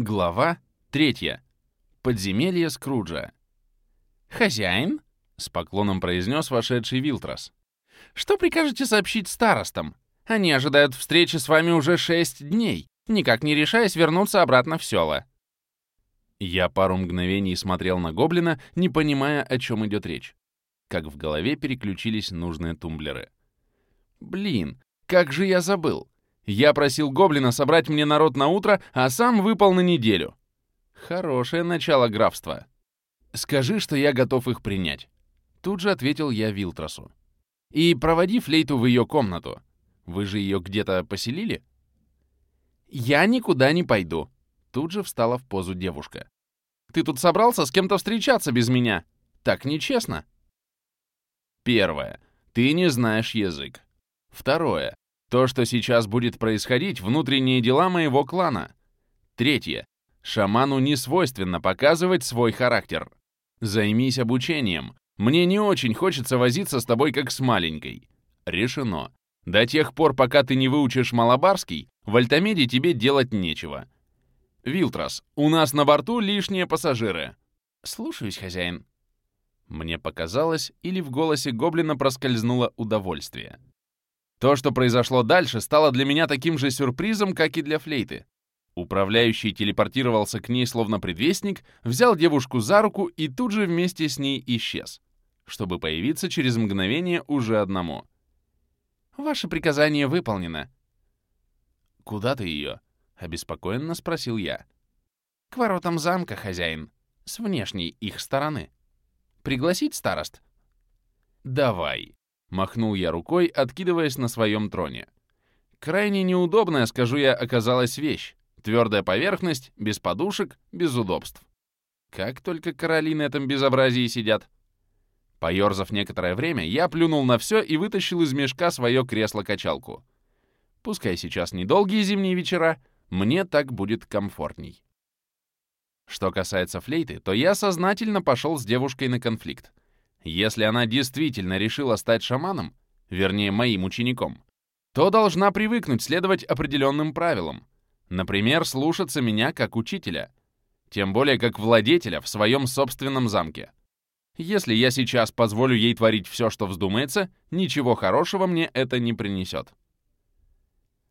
Глава третья. Подземелье Скруджа. «Хозяин?» — с поклоном произнес вошедший Вилтрос. «Что прикажете сообщить старостам? Они ожидают встречи с вами уже шесть дней, никак не решаясь вернуться обратно в село». Я пару мгновений смотрел на гоблина, не понимая, о чем идет речь. Как в голове переключились нужные тумблеры. «Блин, как же я забыл! Я просил гоблина собрать мне народ на утро, а сам выпал на неделю. Хорошее начало графства. Скажи, что я готов их принять. Тут же ответил я Вилтросу. И проводи флейту в ее комнату. Вы же ее где-то поселили? Я никуда не пойду. Тут же встала в позу девушка. Ты тут собрался с кем-то встречаться без меня? Так нечестно. Первое. Ты не знаешь язык. Второе. То, что сейчас будет происходить, внутренние дела моего клана. Третье. Шаману не свойственно показывать свой характер. Займись обучением. Мне не очень хочется возиться с тобой как с маленькой. Решено. До тех пор, пока ты не выучишь малабарский, в Альтамеде тебе делать нечего. Вилтрас, у нас на борту лишние пассажиры. Слушаюсь, хозяин. Мне показалось, или в голосе гоблина проскользнуло удовольствие. То, что произошло дальше, стало для меня таким же сюрпризом, как и для флейты. Управляющий телепортировался к ней словно предвестник, взял девушку за руку и тут же вместе с ней исчез, чтобы появиться через мгновение уже одному. «Ваше приказание выполнено». «Куда ты ее?» — обеспокоенно спросил я. «К воротам замка, хозяин, с внешней их стороны. Пригласить старост?» «Давай», Махнул я рукой, откидываясь на своем троне. Крайне неудобная, скажу я, оказалась вещь. Твердая поверхность, без подушек, без удобств. Как только короли на этом безобразии сидят. Поёрзав некоторое время, я плюнул на все и вытащил из мешка свое кресло-качалку. Пускай сейчас недолгие зимние вечера, мне так будет комфортней. Что касается флейты, то я сознательно пошел с девушкой на конфликт. Если она действительно решила стать шаманом, вернее, моим учеником, то должна привыкнуть следовать определенным правилам. Например, слушаться меня как учителя. Тем более как владетеля в своем собственном замке. Если я сейчас позволю ей творить все, что вздумается, ничего хорошего мне это не принесет.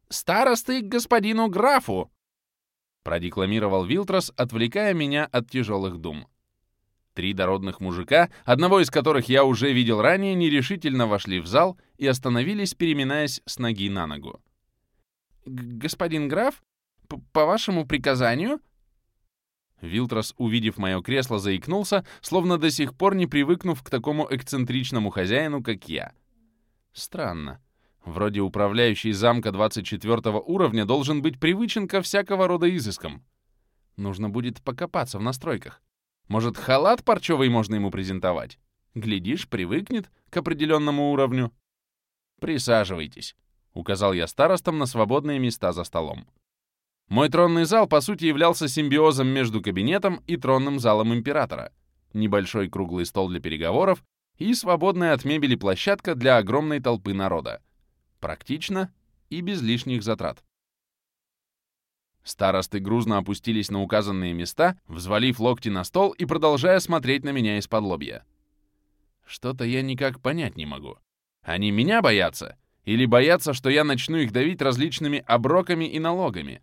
«Старосты к господину графу!» продекламировал Вилтрос, отвлекая меня от тяжелых дум. Три дородных мужика, одного из которых я уже видел ранее, нерешительно вошли в зал и остановились, переминаясь с ноги на ногу. «Господин граф, по вашему приказанию?» Вилтрос, увидев мое кресло, заикнулся, словно до сих пор не привыкнув к такому эксцентричному хозяину, как я. Странно. Вроде управляющий замка 24 уровня должен быть привычен ко всякого рода изыскам. Нужно будет покопаться в настройках. Может, халат парчевый можно ему презентовать? Глядишь, привыкнет к определенному уровню. «Присаживайтесь», — указал я старостам на свободные места за столом. Мой тронный зал, по сути, являлся симбиозом между кабинетом и тронным залом императора. Небольшой круглый стол для переговоров и свободная от мебели площадка для огромной толпы народа. Практично и без лишних затрат. Старосты грузно опустились на указанные места, взвалив локти на стол и продолжая смотреть на меня из-под лобья. Что-то я никак понять не могу. Они меня боятся? Или боятся, что я начну их давить различными оброками и налогами?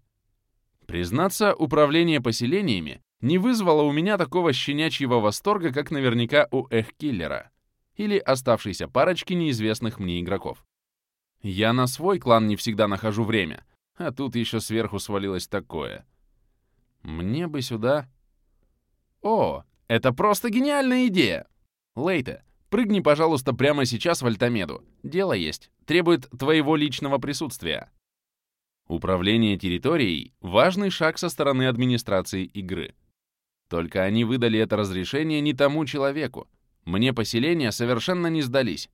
Признаться, управление поселениями не вызвало у меня такого щенячьего восторга, как наверняка у Эхкиллера или оставшейся парочки неизвестных мне игроков. Я на свой клан не всегда нахожу время — а тут еще сверху свалилось такое. Мне бы сюда... О, это просто гениальная идея! Лейте, прыгни, пожалуйста, прямо сейчас в Альтамеду. Дело есть. Требует твоего личного присутствия. Управление территорией — важный шаг со стороны администрации игры. Только они выдали это разрешение не тому человеку. Мне поселения совершенно не сдались.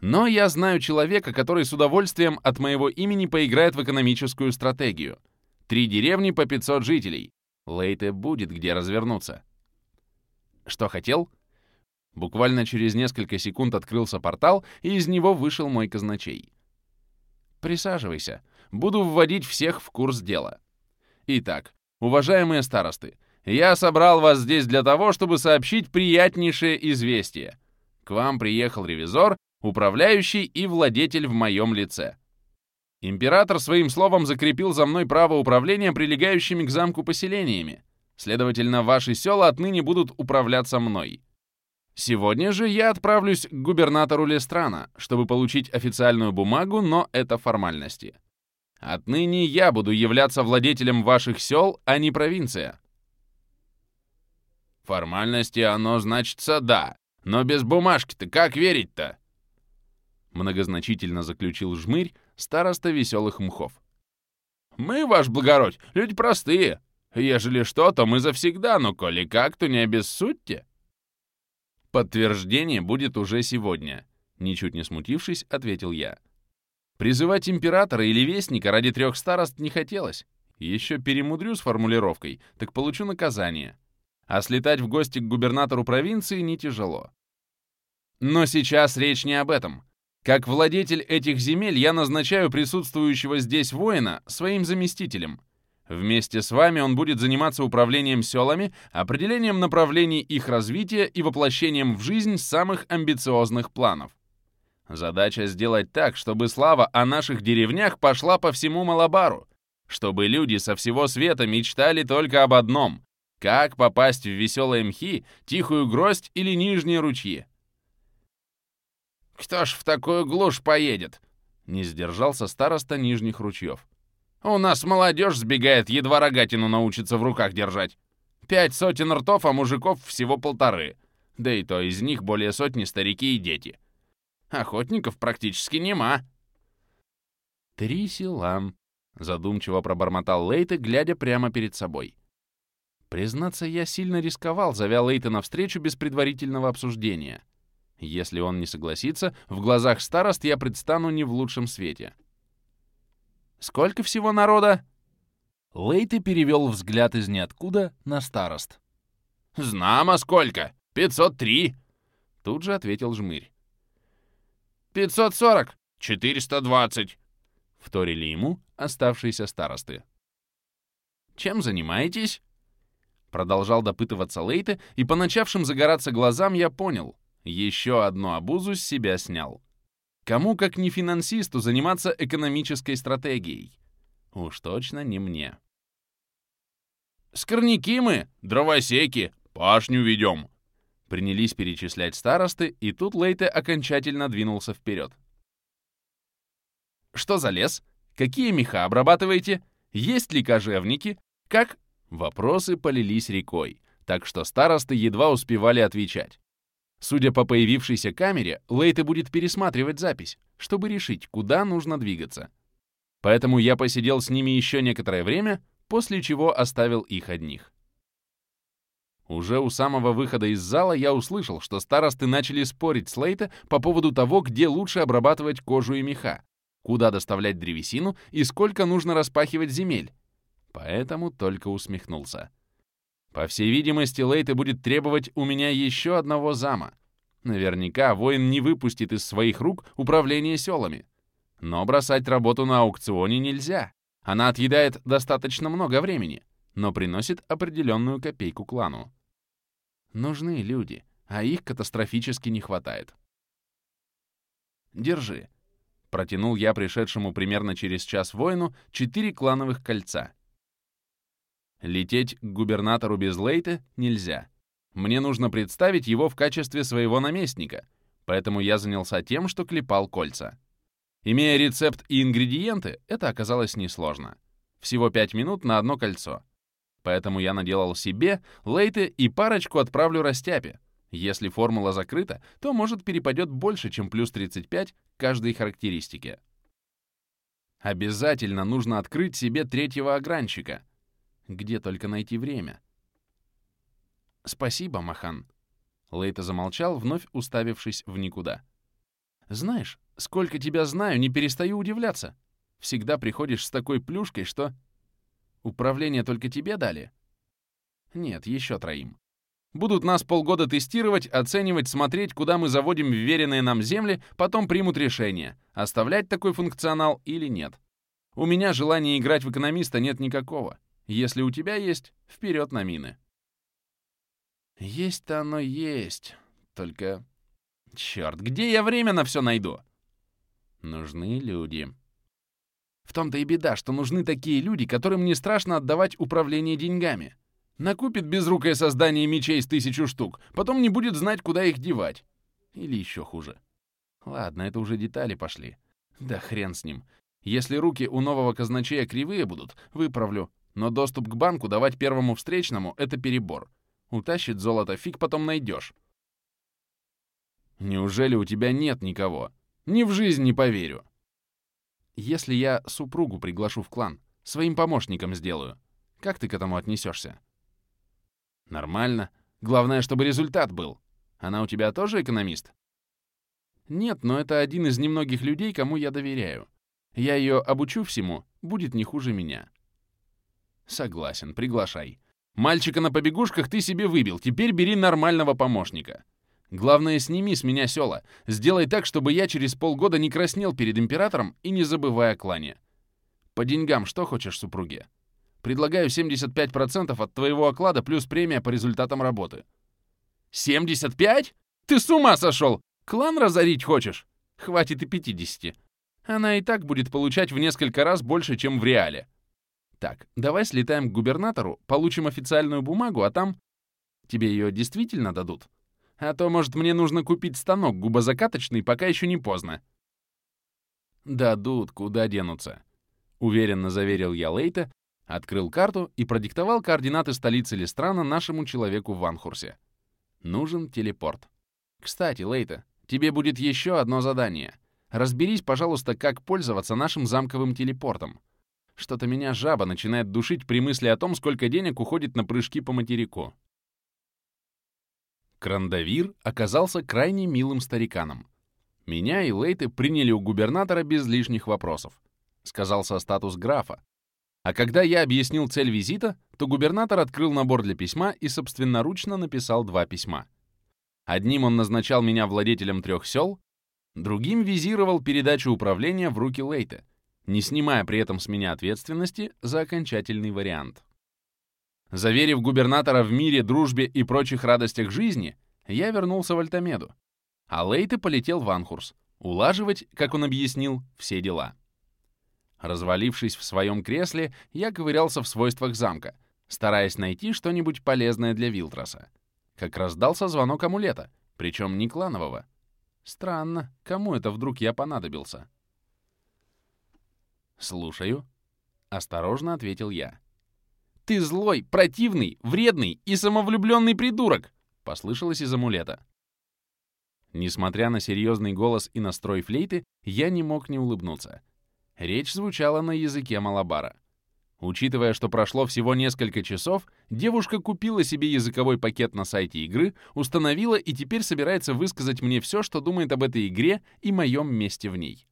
Но я знаю человека, который с удовольствием от моего имени поиграет в экономическую стратегию. Три деревни по 500 жителей. Лейте будет где развернуться. Что хотел? Буквально через несколько секунд открылся портал, и из него вышел мой казначей. Присаживайся. Буду вводить всех в курс дела. Итак, Уважаемые старосты, я собрал вас здесь для того, чтобы сообщить приятнейшее известие. К вам приехал ревизор, управляющий и владетель в моем лице. Император своим словом закрепил за мной право управления прилегающими к замку поселениями. Следовательно, ваши села отныне будут управляться мной. Сегодня же я отправлюсь к губернатору Лестрана, чтобы получить официальную бумагу, но это формальности. Отныне я буду являться владетелем ваших сел, а не провинция. Формальности оно значится да, но без бумажки-то как верить-то? Многозначительно заключил жмырь староста веселых мхов. Мы, ваш благородь, люди простые. Ежели что, то мы завсегда, но коли как, то не обессудьте. Подтверждение будет уже сегодня, ничуть не смутившись, ответил я. Призывать императора или вестника ради трех старост не хотелось. Еще перемудрю с формулировкой, так получу наказание. А слетать в гости к губернатору провинции не тяжело. Но сейчас речь не об этом. Как владетель этих земель я назначаю присутствующего здесь воина своим заместителем. Вместе с вами он будет заниматься управлением селами, определением направлений их развития и воплощением в жизнь самых амбициозных планов. Задача сделать так, чтобы слава о наших деревнях пошла по всему Малабару, чтобы люди со всего света мечтали только об одном — как попасть в веселые мхи, тихую гроздь или нижние ручьи. «Кто ж в такую глушь поедет?» — не сдержался староста нижних ручьев. «У нас молодежь сбегает, едва рогатину научится в руках держать. Пять сотен ртов, а мужиков всего полторы. Да и то из них более сотни старики и дети. Охотников практически нема. «Три села», — задумчиво пробормотал Лейте, глядя прямо перед собой. Признаться, я сильно рисковал, зовя Лейта навстречу без предварительного обсуждения. Если он не согласится, в глазах старост я предстану не в лучшем свете. «Сколько всего народа?» Лейте перевел взгляд из ниоткуда на старост. «Знамо сколько! 503!» Тут же ответил жмырь. «Пятьсот сорок! Четыреста двадцать!» — вторили ему оставшиеся старосты. «Чем занимаетесь?» Продолжал допытываться Лейте, и по начавшим загораться глазам я понял. Еще одну обузу с себя снял. Кому, как не финансисту, заниматься экономической стратегией? Уж точно не мне. «Скорняки мы, дровосеки, пашню ведем!» Принялись перечислять старосты, и тут Лейте окончательно двинулся вперед. «Что за лес? Какие меха обрабатываете? Есть ли кожевники? Как?» Вопросы полились рекой, так что старосты едва успевали отвечать. Судя по появившейся камере, Лейте будет пересматривать запись, чтобы решить, куда нужно двигаться. Поэтому я посидел с ними еще некоторое время, после чего оставил их одних. Уже у самого выхода из зала я услышал, что старосты начали спорить с Лейта по поводу того, где лучше обрабатывать кожу и меха, куда доставлять древесину и сколько нужно распахивать земель. Поэтому только усмехнулся. По всей видимости, Лейте будет требовать у меня еще одного зама. Наверняка воин не выпустит из своих рук управление селами. Но бросать работу на аукционе нельзя. Она отъедает достаточно много времени, но приносит определенную копейку клану. Нужны люди, а их катастрофически не хватает. «Держи», — протянул я пришедшему примерно через час воину четыре клановых кольца. Лететь к губернатору без Лейта нельзя. Мне нужно представить его в качестве своего наместника, поэтому я занялся тем, что клепал кольца. Имея рецепт и ингредиенты, это оказалось несложно. Всего пять минут на одно кольцо. Поэтому я наделал себе, Лейте и парочку отправлю Растяпе. Если формула закрыта, то, может, перепадет больше, чем плюс 35 каждой характеристике. Обязательно нужно открыть себе третьего огранчика. Где только найти время? Спасибо, Махан. Лейта замолчал, вновь уставившись в никуда. Знаешь, сколько тебя знаю, не перестаю удивляться. Всегда приходишь с такой плюшкой, что... Управление только тебе дали? Нет, еще троим. Будут нас полгода тестировать, оценивать, смотреть, куда мы заводим вверенные нам земли, потом примут решение, оставлять такой функционал или нет. У меня желания играть в экономиста нет никакого. Если у тебя есть, вперед на мины. Есть-то оно есть. Только... Черт, где я время на все найду? Нужны люди. В том-то и беда, что нужны такие люди, которым не страшно отдавать управление деньгами. Накупит безрукое создание мечей с тысячу штук, потом не будет знать, куда их девать. Или еще хуже. Ладно, это уже детали пошли. Да хрен с ним. Если руки у нового казначея кривые будут, выправлю. Но доступ к банку давать первому встречному — это перебор. Утащит золото, фиг потом найдешь. Неужели у тебя нет никого? Ни в жизнь не поверю. Если я супругу приглашу в клан, своим помощником сделаю, как ты к этому отнесешься? Нормально. Главное, чтобы результат был. Она у тебя тоже экономист? Нет, но это один из немногих людей, кому я доверяю. Я ее обучу всему, будет не хуже меня. Согласен, приглашай. Мальчика на побегушках ты себе выбил, теперь бери нормального помощника. Главное, сними с меня села. Сделай так, чтобы я через полгода не краснел перед императором и не забывая о клане. По деньгам что хочешь, супруге? Предлагаю 75% от твоего оклада плюс премия по результатам работы. 75? Ты с ума сошел! Клан разорить хочешь? Хватит и 50. Она и так будет получать в несколько раз больше, чем в реале. Так, давай слетаем к губернатору, получим официальную бумагу, а там... Тебе ее действительно дадут? А то, может, мне нужно купить станок губозакаточный, пока еще не поздно. Дадут, куда денутся. Уверенно заверил я Лейта, Открыл карту и продиктовал координаты столицы Листрана нашему человеку в Ванхурсе. Нужен телепорт. Кстати, Лейта, тебе будет еще одно задание. Разберись, пожалуйста, как пользоваться нашим замковым телепортом. Что-то меня жаба начинает душить при мысли о том, сколько денег уходит на прыжки по материку. Крандавир оказался крайне милым стариканом. Меня и Лейты приняли у губернатора без лишних вопросов. Сказался статус графа, а когда я объяснил цель визита, то губернатор открыл набор для письма и собственноручно написал два письма. Одним он назначал меня владетелем трех сел, другим визировал передачу управления в руки Лейта, не снимая при этом с меня ответственности за окончательный вариант. Заверив губернатора в мире, дружбе и прочих радостях жизни, я вернулся в Альтамеду, а Лейте полетел в Анхурс, улаживать, как он объяснил, все дела. Развалившись в своем кресле, я ковырялся в свойствах замка, стараясь найти что-нибудь полезное для Вилтроса. Как раздался звонок амулета, причем не кланового. Странно, кому это вдруг я понадобился? «Слушаю», — осторожно ответил я. «Ты злой, противный, вредный и самовлюбленный придурок!» — послышалось из амулета. Несмотря на серьезный голос и настрой флейты, я не мог не улыбнуться — Речь звучала на языке Малабара. Учитывая, что прошло всего несколько часов, девушка купила себе языковой пакет на сайте игры, установила и теперь собирается высказать мне все, что думает об этой игре и моем месте в ней.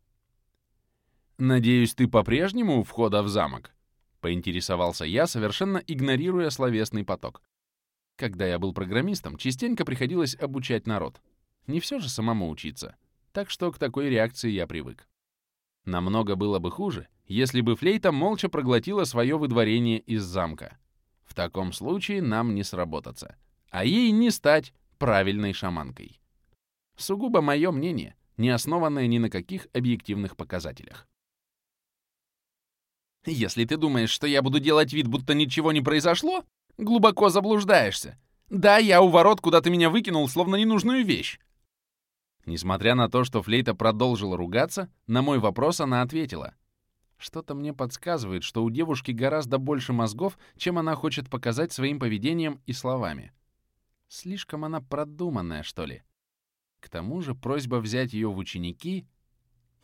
«Надеюсь, ты по-прежнему у входа в замок?» — поинтересовался я, совершенно игнорируя словесный поток. Когда я был программистом, частенько приходилось обучать народ. Не все же самому учиться. Так что к такой реакции я привык. Намного было бы хуже, если бы флейта молча проглотила свое выдворение из замка. В таком случае нам не сработаться, а ей не стать правильной шаманкой. Сугубо мое мнение, не основанное ни на каких объективных показателях. Если ты думаешь, что я буду делать вид, будто ничего не произошло, глубоко заблуждаешься. Да, я у ворот куда ты меня выкинул, словно ненужную вещь. Несмотря на то, что Флейта продолжила ругаться, на мой вопрос она ответила. Что-то мне подсказывает, что у девушки гораздо больше мозгов, чем она хочет показать своим поведением и словами. Слишком она продуманная, что ли. К тому же просьба взять ее в ученики...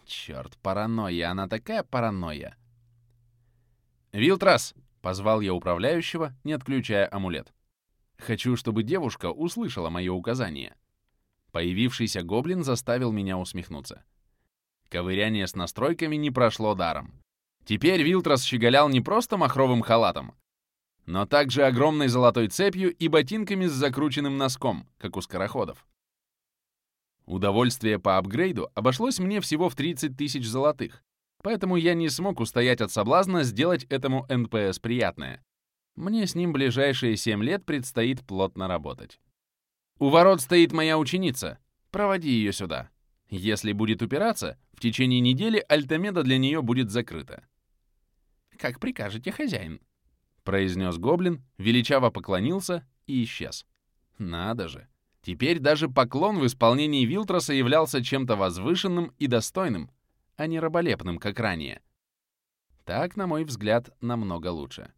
Черт, паранойя, она такая паранойя. «Вилтрас!» — позвал я управляющего, не отключая амулет. «Хочу, чтобы девушка услышала мое указание». Появившийся гоблин заставил меня усмехнуться. Ковыряние с настройками не прошло даром. Теперь Вилтрос щеголял не просто махровым халатом, но также огромной золотой цепью и ботинками с закрученным носком, как у скороходов. Удовольствие по апгрейду обошлось мне всего в 30 тысяч золотых, поэтому я не смог устоять от соблазна сделать этому НПС приятное Мне с ним ближайшие семь лет предстоит плотно работать. У ворот стоит моя ученица. Проводи ее сюда. Если будет упираться, в течение недели Альтамеда для нее будет закрыта. «Как прикажете, хозяин», — произнес гоблин, величаво поклонился и исчез. Надо же. Теперь даже поклон в исполнении Вилтроса являлся чем-то возвышенным и достойным, а не раболепным, как ранее. Так, на мой взгляд, намного лучше.